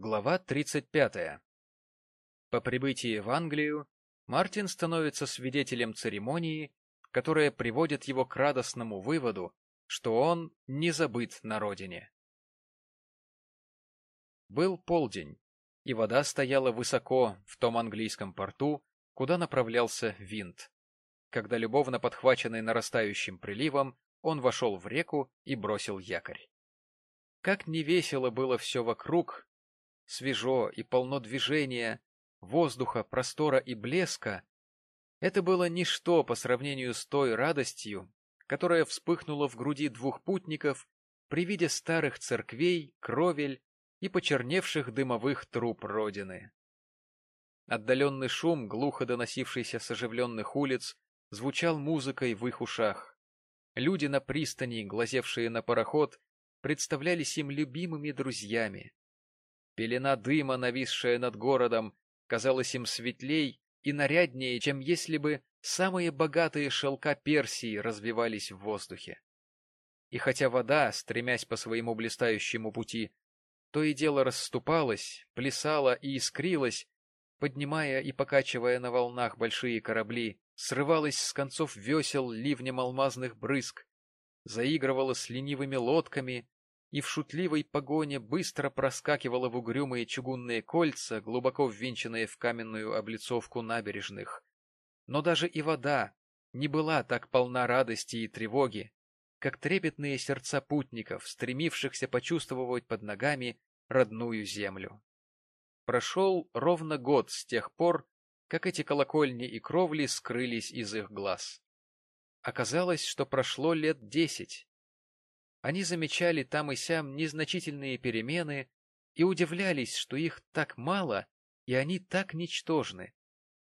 Глава 35. По прибытии в Англию Мартин становится свидетелем церемонии, которая приводит его к радостному выводу, что он не забыт на родине. Был полдень, и вода стояла высоко в том английском порту, куда направлялся винт. Когда, любовно подхваченный нарастающим приливом, он вошел в реку и бросил якорь. Как невесело было все вокруг, свежо и полно движения, воздуха, простора и блеска, это было ничто по сравнению с той радостью, которая вспыхнула в груди двух путников при виде старых церквей, кровель и почерневших дымовых труб Родины. Отдаленный шум, глухо доносившийся с оживленных улиц, звучал музыкой в их ушах. Люди на пристани, глазевшие на пароход, представлялись им любимыми друзьями. Пелена дыма, нависшая над городом, казалась им светлей и наряднее, чем если бы самые богатые шелка Персии развивались в воздухе. И хотя вода, стремясь по своему блистающему пути, то и дело расступалась, плясала и искрилась, поднимая и покачивая на волнах большие корабли, срывалась с концов весел ливнем алмазных брызг, заигрывала с ленивыми лодками и в шутливой погоне быстро проскакивала в угрюмые чугунные кольца, глубоко ввинченные в каменную облицовку набережных. Но даже и вода не была так полна радости и тревоги, как трепетные сердца путников, стремившихся почувствовать под ногами родную землю. Прошел ровно год с тех пор, как эти колокольни и кровли скрылись из их глаз. Оказалось, что прошло лет десять, они замечали там и сям незначительные перемены и удивлялись, что их так мало, и они так ничтожны.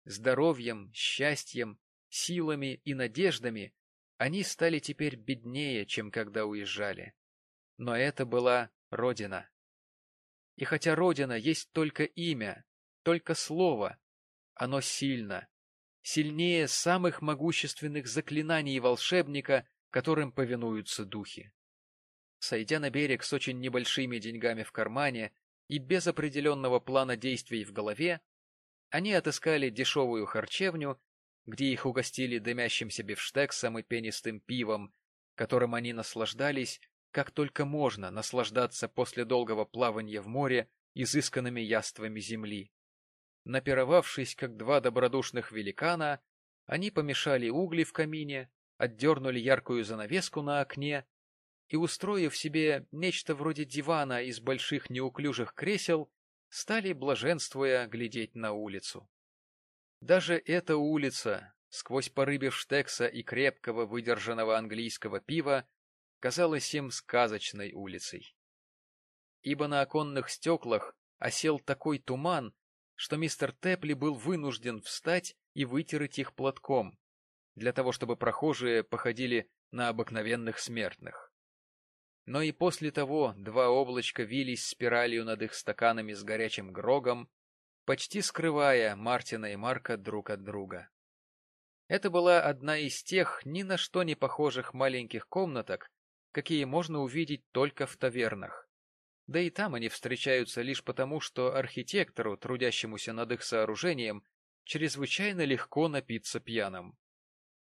Здоровьем, счастьем, силами и надеждами они стали теперь беднее, чем когда уезжали. Но это была Родина. И хотя Родина есть только имя, только слово, оно сильно, сильнее самых могущественных заклинаний волшебника, которым повинуются духи. Сойдя на берег с очень небольшими деньгами в кармане и без определенного плана действий в голове, они отыскали дешевую харчевню, где их угостили дымящимся бифштексом и пенистым пивом, которым они наслаждались, как только можно наслаждаться после долгого плавания в море изысканными яствами земли. Напировавшись, как два добродушных великана, они помешали угли в камине, отдернули яркую занавеску на окне и, устроив себе нечто вроде дивана из больших неуклюжих кресел, стали, блаженствуя, глядеть на улицу. Даже эта улица, сквозь поры бифштекса и крепкого выдержанного английского пива, казалась им сказочной улицей. Ибо на оконных стеклах осел такой туман, что мистер Тепли был вынужден встать и вытереть их платком, для того чтобы прохожие походили на обыкновенных смертных. Но и после того два облачка вились спиралью над их стаканами с горячим грогом, почти скрывая Мартина и Марка друг от друга. Это была одна из тех ни на что не похожих маленьких комнаток, какие можно увидеть только в тавернах. Да и там они встречаются лишь потому, что архитектору, трудящемуся над их сооружением, чрезвычайно легко напиться пьяным.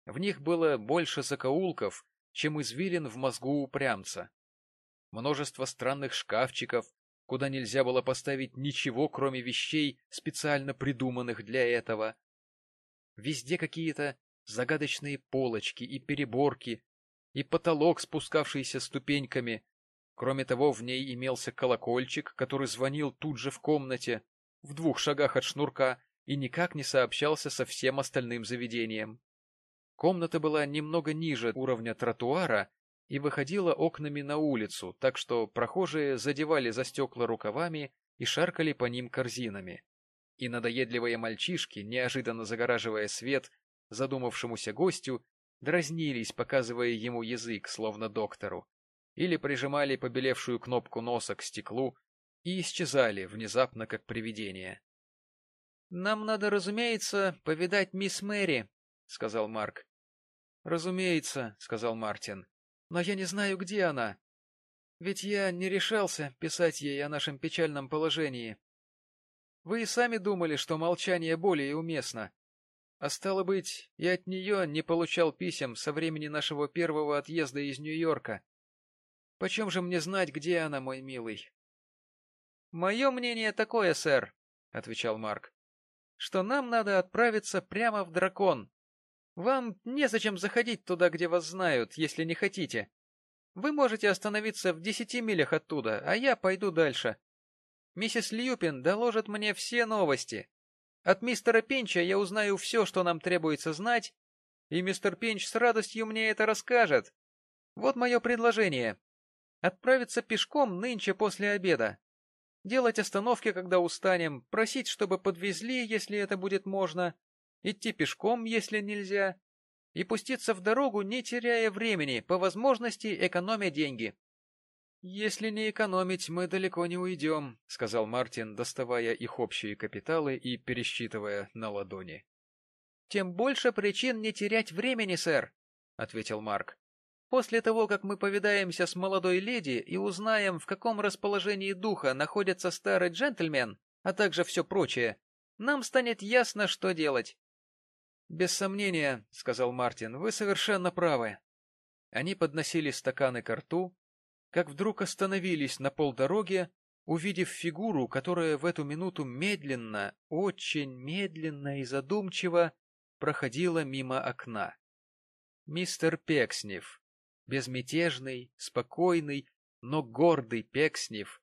В них было больше закоулков, чем извилин в мозгу упрямца, множество странных шкафчиков, куда нельзя было поставить ничего, кроме вещей, специально придуманных для этого. Везде какие-то загадочные полочки и переборки, и потолок, спускавшийся ступеньками. Кроме того, в ней имелся колокольчик, который звонил тут же в комнате, в двух шагах от шнурка, и никак не сообщался со всем остальным заведением. Комната была немного ниже уровня тротуара и выходила окнами на улицу, так что прохожие задевали за стекла рукавами и шаркали по ним корзинами. И надоедливые мальчишки, неожиданно загораживая свет задумавшемуся гостю, дразнились, показывая ему язык, словно доктору, или прижимали побелевшую кнопку носа к стеклу и исчезали внезапно, как привидения. — Нам надо, разумеется, повидать мисс Мэри, — сказал Марк. — Разумеется, — сказал Мартин. Но я не знаю, где она. Ведь я не решался писать ей о нашем печальном положении. Вы и сами думали, что молчание более уместно. А стало быть, и от нее не получал писем со времени нашего первого отъезда из Нью-Йорка. Почем же мне знать, где она, мой милый? — Мое мнение такое, сэр, — отвечал Марк, — что нам надо отправиться прямо в дракон. Вам незачем заходить туда, где вас знают, если не хотите. Вы можете остановиться в десяти милях оттуда, а я пойду дальше. Миссис Льюпин доложит мне все новости. От мистера Пинча я узнаю все, что нам требуется знать, и мистер Пинч с радостью мне это расскажет. Вот мое предложение. Отправиться пешком нынче после обеда. Делать остановки, когда устанем, просить, чтобы подвезли, если это будет можно, идти пешком, если нельзя, и пуститься в дорогу, не теряя времени, по возможности экономя деньги. — Если не экономить, мы далеко не уйдем, — сказал Мартин, доставая их общие капиталы и пересчитывая на ладони. — Тем больше причин не терять времени, сэр, — ответил Марк. — После того, как мы повидаемся с молодой леди и узнаем, в каком расположении духа находится старый джентльмен, а также все прочее, нам станет ясно, что делать. — Без сомнения, — сказал Мартин, — вы совершенно правы. Они подносили стаканы к рту, как вдруг остановились на полдороге, увидев фигуру, которая в эту минуту медленно, очень медленно и задумчиво проходила мимо окна. Мистер Пекснев, безмятежный, спокойный, но гордый Пекснев,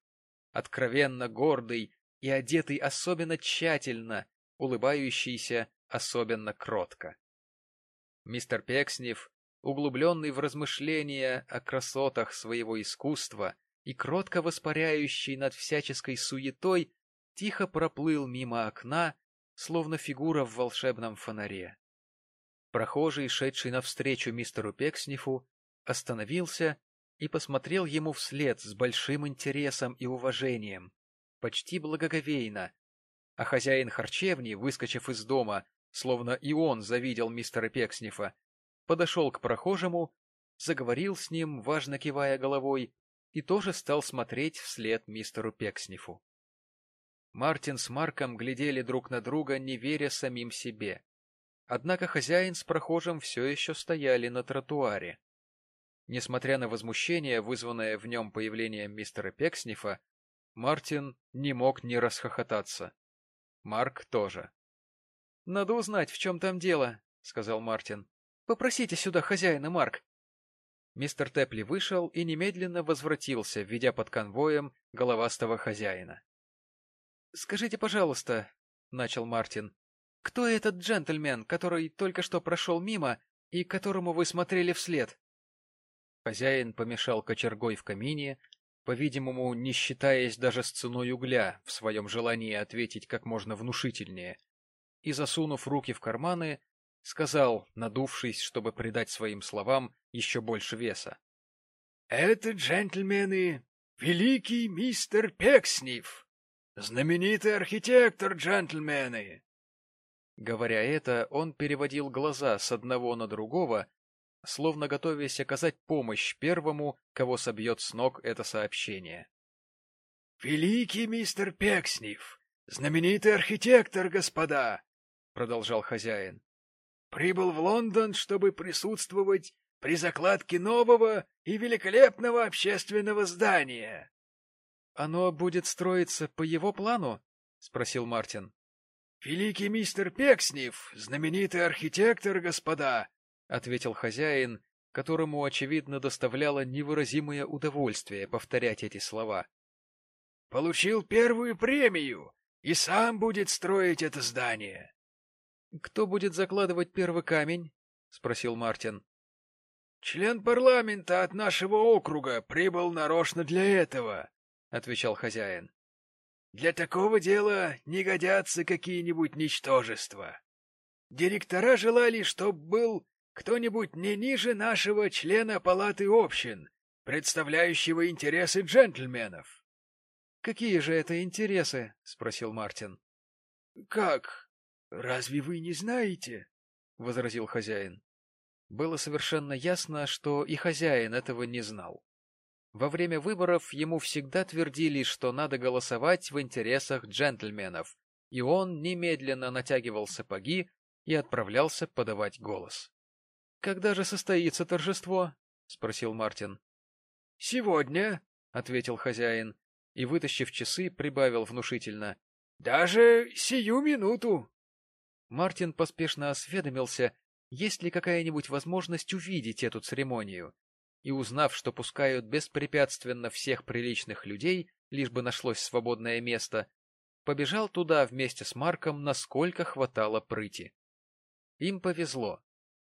откровенно гордый и одетый особенно тщательно, улыбающийся особенно кротко. Мистер Пекснев, углубленный в размышления о красотах своего искусства и кротко воспаряющий над всяческой суетой, тихо проплыл мимо окна, словно фигура в волшебном фонаре. Прохожий, шедший навстречу мистеру Пекснифу, остановился и посмотрел ему вслед с большим интересом и уважением, почти благоговейно, а хозяин харчевни, выскочив из дома, словно и он завидел мистера Пекснифа, подошел к прохожему, заговорил с ним, важно кивая головой, и тоже стал смотреть вслед мистеру Пекснифу. Мартин с Марком глядели друг на друга, не веря самим себе. Однако хозяин с прохожим все еще стояли на тротуаре. Несмотря на возмущение, вызванное в нем появлением мистера Пекснифа, Мартин не мог не расхохотаться. Марк тоже. — Надо узнать, в чем там дело, — сказал Мартин. — Попросите сюда хозяина, Марк. Мистер Тепли вышел и немедленно возвратился, ведя под конвоем головастого хозяина. — Скажите, пожалуйста, — начал Мартин, — кто этот джентльмен, который только что прошел мимо и которому вы смотрели вслед? Хозяин помешал кочергой в камине, по-видимому, не считаясь даже с ценой угля в своем желании ответить как можно внушительнее — и, засунув руки в карманы, сказал, надувшись, чтобы придать своим словам еще больше веса. — Это, джентльмены, великий мистер Пекснев, знаменитый архитектор, джентльмены. Говоря это, он переводил глаза с одного на другого, словно готовясь оказать помощь первому, кого собьет с ног это сообщение. — Великий мистер Пекснев, знаменитый архитектор, господа, — продолжал хозяин. — Прибыл в Лондон, чтобы присутствовать при закладке нового и великолепного общественного здания. — Оно будет строиться по его плану? — спросил Мартин. — Великий мистер Пекснев, знаменитый архитектор, господа, — ответил хозяин, которому, очевидно, доставляло невыразимое удовольствие повторять эти слова. — Получил первую премию и сам будет строить это здание. — Кто будет закладывать первый камень? — спросил Мартин. — Член парламента от нашего округа прибыл нарочно для этого, — отвечал хозяин. — Для такого дела не годятся какие-нибудь ничтожества. Директора желали, чтоб был кто-нибудь не ниже нашего члена палаты общин, представляющего интересы джентльменов. — Какие же это интересы? — спросил Мартин. — Как? «Разве вы не знаете?» — возразил хозяин. Было совершенно ясно, что и хозяин этого не знал. Во время выборов ему всегда твердили, что надо голосовать в интересах джентльменов, и он немедленно натягивал сапоги и отправлялся подавать голос. — Когда же состоится торжество? — спросил Мартин. — Сегодня, — ответил хозяин, и, вытащив часы, прибавил внушительно. — Даже сию минуту. Мартин поспешно осведомился, есть ли какая-нибудь возможность увидеть эту церемонию, и, узнав, что пускают беспрепятственно всех приличных людей, лишь бы нашлось свободное место, побежал туда вместе с Марком, насколько хватало прыти. Им повезло,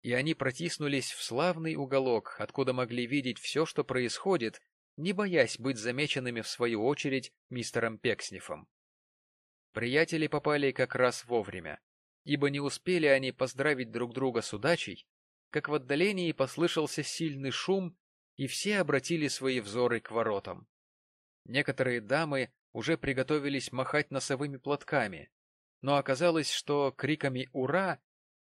и они протиснулись в славный уголок, откуда могли видеть все, что происходит, не боясь быть замеченными в свою очередь мистером Пекснифом. Приятели попали как раз вовремя, ибо не успели они поздравить друг друга с удачей, как в отдалении послышался сильный шум, и все обратили свои взоры к воротам. Некоторые дамы уже приготовились махать носовыми платками, но оказалось, что криками «Ура!»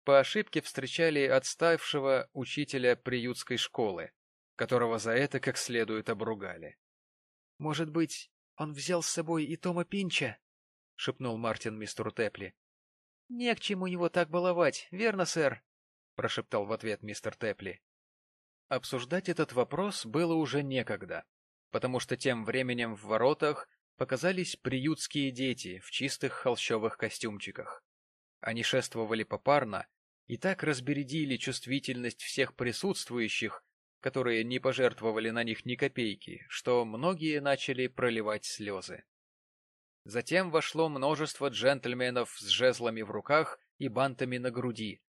по ошибке встречали отставшего учителя приютской школы, которого за это как следует обругали. — Может быть, он взял с собой и Тома Пинча? — шепнул Мартин мистеру Тепли. — Не к чему его так баловать, верно, сэр? — прошептал в ответ мистер Тепли. Обсуждать этот вопрос было уже некогда, потому что тем временем в воротах показались приютские дети в чистых холщовых костюмчиках. Они шествовали попарно и так разбередили чувствительность всех присутствующих, которые не пожертвовали на них ни копейки, что многие начали проливать слезы. Затем вошло множество джентльменов с жезлами в руках и бантами на груди,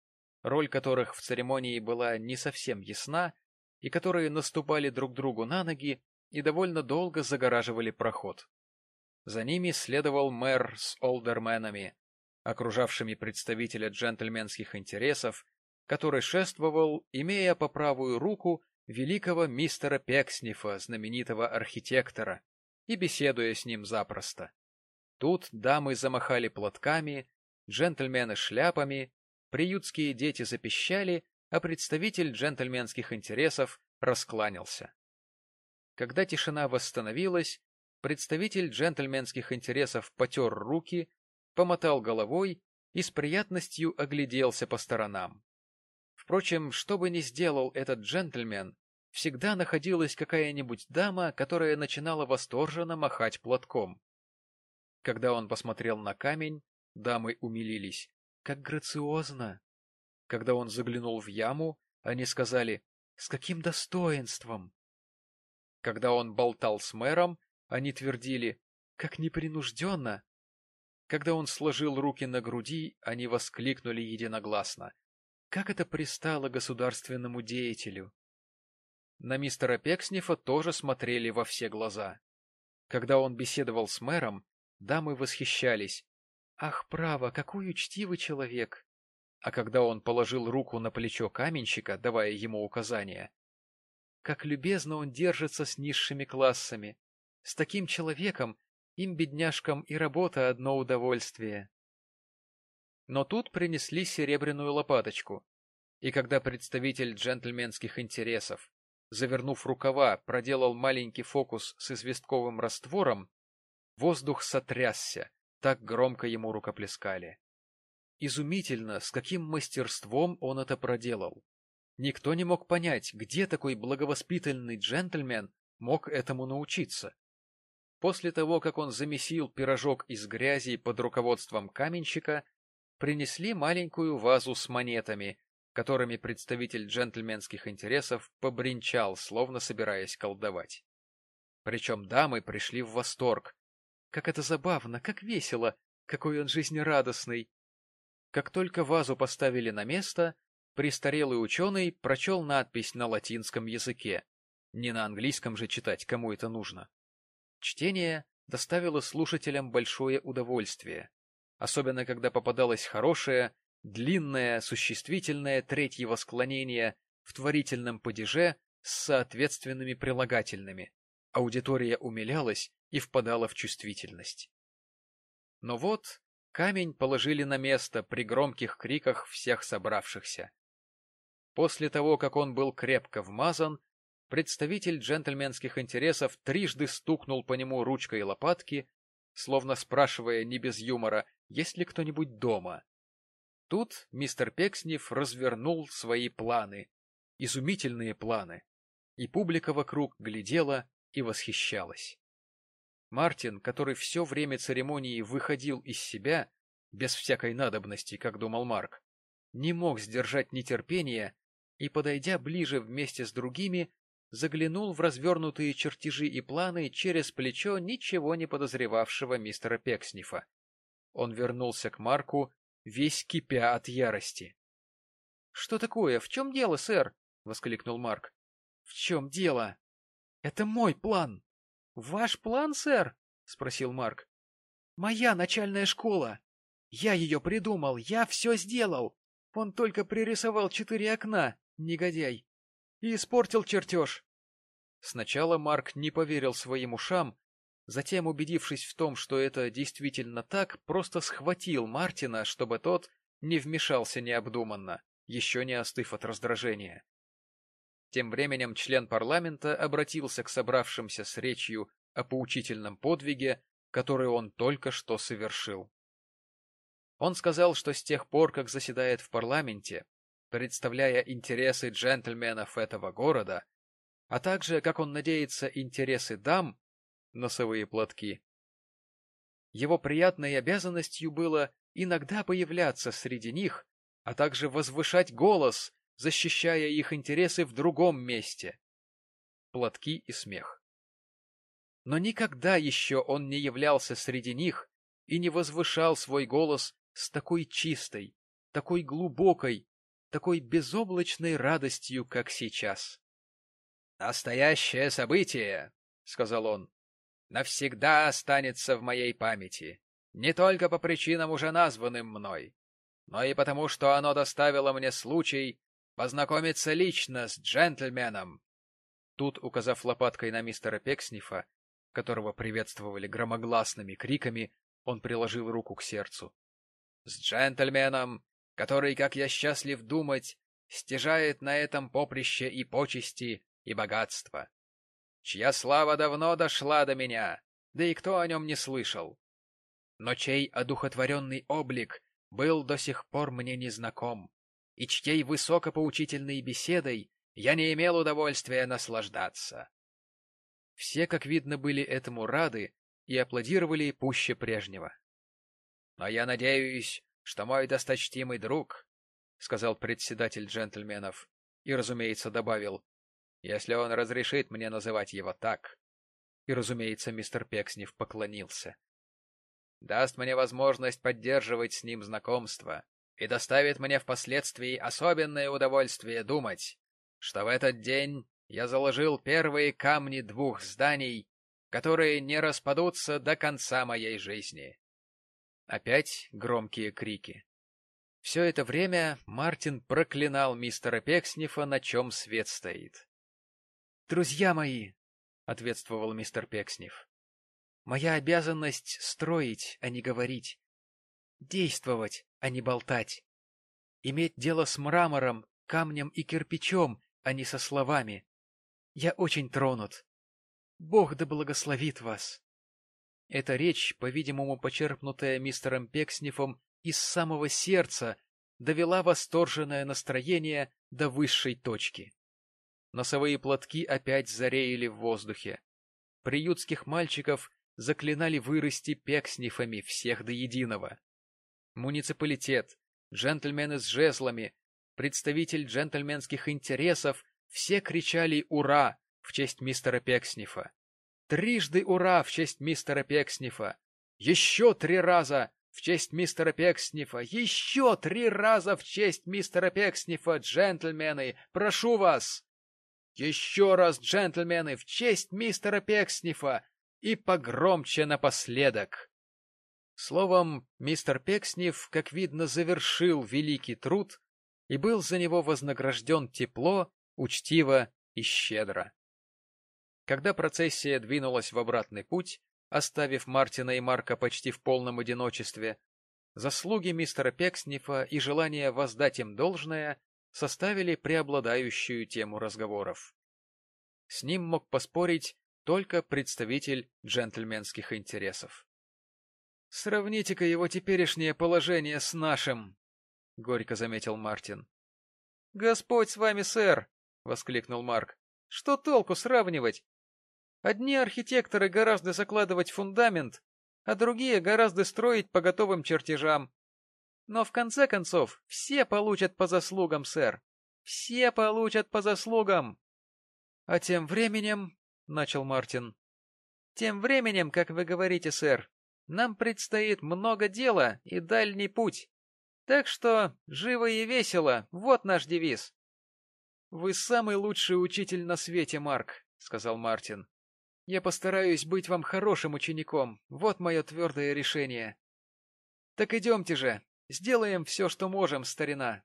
роль которых в церемонии была не совсем ясна, и которые наступали друг другу на ноги и довольно долго загораживали проход. За ними следовал мэр с олдерменами, окружавшими представителя джентльменских интересов, который шествовал, имея по правую руку великого мистера Пекснифа, знаменитого архитектора, и беседуя с ним запросто. Тут дамы замахали платками, джентльмены шляпами, приютские дети запищали, а представитель джентльменских интересов раскланялся. Когда тишина восстановилась, представитель джентльменских интересов потер руки, помотал головой и с приятностью огляделся по сторонам. Впрочем, что бы ни сделал этот джентльмен, всегда находилась какая-нибудь дама, которая начинала восторженно махать платком. Когда он посмотрел на камень, дамы умилились. Как грациозно! Когда он заглянул в яму, они сказали «С каким достоинством!» Когда он болтал с мэром, они твердили «Как непринужденно!» Когда он сложил руки на груди, они воскликнули единогласно как это пристало государственному деятелю? На мистера Пекснифа тоже смотрели во все глаза. Когда он беседовал с мэром, дамы восхищались. «Ах, право, какой учтивый человек!» А когда он положил руку на плечо каменщика, давая ему указания, «Как любезно он держится с низшими классами! С таким человеком им, бедняжкам, и работа одно удовольствие!» Но тут принесли серебряную лопаточку, и когда представитель джентльменских интересов, завернув рукава, проделал маленький фокус с известковым раствором, воздух сотрясся, так громко ему рукоплескали. Изумительно, с каким мастерством он это проделал. Никто не мог понять, где такой благовоспитанный джентльмен мог этому научиться. После того, как он замесил пирожок из грязи под руководством каменщика, принесли маленькую вазу с монетами, которыми представитель джентльменских интересов побренчал, словно собираясь колдовать. Причем дамы пришли в восторг. Как это забавно, как весело, какой он жизнерадостный. Как только вазу поставили на место, престарелый ученый прочел надпись на латинском языке. Не на английском же читать, кому это нужно. Чтение доставило слушателям большое удовольствие особенно когда попадалось хорошее, длинное, существительное третьего склонения в творительном падеже с соответственными прилагательными. Аудитория умилялась и впадала в чувствительность. Но вот камень положили на место при громких криках всех собравшихся. После того, как он был крепко вмазан, представитель джентльменских интересов трижды стукнул по нему ручкой лопатки, словно спрашивая не без юмора, есть ли кто-нибудь дома. Тут мистер Пекснев развернул свои планы, изумительные планы, и публика вокруг глядела и восхищалась. Мартин, который все время церемонии выходил из себя, без всякой надобности, как думал Марк, не мог сдержать нетерпения и, подойдя ближе вместе с другими, заглянул в развернутые чертежи и планы через плечо ничего не подозревавшего мистера Пекснифа. Он вернулся к Марку, весь кипя от ярости. — Что такое? В чем дело, сэр? — воскликнул Марк. — В чем дело? — Это мой план. — Ваш план, сэр? — спросил Марк. — Моя начальная школа. Я ее придумал, я все сделал. Он только пририсовал четыре окна, негодяй и испортил чертеж. Сначала Марк не поверил своим ушам, затем, убедившись в том, что это действительно так, просто схватил Мартина, чтобы тот не вмешался необдуманно, еще не остыв от раздражения. Тем временем член парламента обратился к собравшимся с речью о поучительном подвиге, который он только что совершил. Он сказал, что с тех пор, как заседает в парламенте, представляя интересы джентльменов этого города, а также, как он надеется, интересы дам, носовые платки. Его приятной обязанностью было иногда появляться среди них, а также возвышать голос, защищая их интересы в другом месте. Платки и смех. Но никогда еще он не являлся среди них и не возвышал свой голос с такой чистой, такой глубокой, такой безоблачной радостью, как сейчас. «Настоящее событие», — сказал он, — «навсегда останется в моей памяти, не только по причинам, уже названным мной, но и потому, что оно доставило мне случай познакомиться лично с джентльменом». Тут, указав лопаткой на мистера Пекснифа, которого приветствовали громогласными криками, он приложил руку к сердцу. «С джентльменом, который, как я счастлив думать, стяжает на этом поприще и почести, и богатство, чья слава давно дошла до меня, да и кто о нем не слышал, но чей одухотворенный облик был до сих пор мне незнаком, и чьей высокопоучительной беседой я не имел удовольствия наслаждаться. Все, как видно, были этому рады и аплодировали пуще прежнего. Но я надеюсь, что мой досточтимый друг, — сказал председатель джентльменов, и, разумеется, добавил, — если он разрешит мне называть его так. И, разумеется, мистер Пекснев поклонился. Даст мне возможность поддерживать с ним знакомство и доставит мне впоследствии особенное удовольствие думать, что в этот день я заложил первые камни двух зданий, которые не распадутся до конца моей жизни. Опять громкие крики. Все это время Мартин проклинал мистера Пекснифа, на чем свет стоит. — Друзья мои, — ответствовал мистер Пекснев, — моя обязанность строить, а не говорить, действовать, а не болтать, иметь дело с мрамором, камнем и кирпичом, а не со словами. Я очень тронут. Бог да благословит вас. Эта речь, по-видимому, почерпнутая мистером Пекснифом из самого сердца, довела восторженное настроение до высшей точки. Носовые платки опять зареяли в воздухе. Приютских мальчиков заклинали вырасти пекснифами всех до единого. Муниципалитет, джентльмены с жезлами, представитель джентльменских интересов — все кричали «Ура!» в честь мистера Пекснифа. Трижды ура в честь мистера Пекснифа. Еще три раза в честь мистера Пекснифа. Еще три раза в честь мистера Пекснифа, джентльмены, прошу вас. Еще раз, джентльмены, в честь мистера Пекснифа. И погромче напоследок. Словом, мистер Пекснев, как видно, завершил великий труд и был за него вознагражден тепло, учтиво и щедро. Когда процессия двинулась в обратный путь, оставив Мартина и Марка почти в полном одиночестве, заслуги мистера Пекснифа и желание воздать им должное составили преобладающую тему разговоров. С ним мог поспорить только представитель джентльменских интересов. «Сравните-ка его теперешнее положение с нашим», — горько заметил Мартин. «Господь с вами, сэр!» — воскликнул Марк. «Что толку сравнивать? Одни архитекторы гораздо закладывать фундамент, а другие гораздо строить по готовым чертежам. Но в конце концов все получат по заслугам, сэр. Все получат по заслугам. А тем временем, — начал Мартин, — тем временем, как вы говорите, сэр, нам предстоит много дела и дальний путь. Так что живо и весело, вот наш девиз. — Вы самый лучший учитель на свете, Марк, — сказал Мартин. — Я постараюсь быть вам хорошим учеником, вот мое твердое решение. — Так идемте же, сделаем все, что можем, старина.